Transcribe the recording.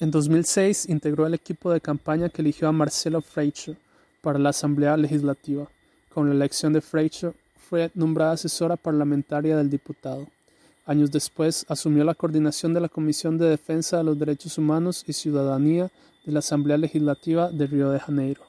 En 2006 integró el equipo de campaña que eligió a Marcelo Freixo para la Asamblea Legislativa. Con la elección de Freixo, fue nombrada asesora parlamentaria del diputado. Años después, asumió la coordinación de la Comisión de Defensa de los Derechos Humanos y Ciudadanía de la Asamblea Legislativa de Río de Janeiro.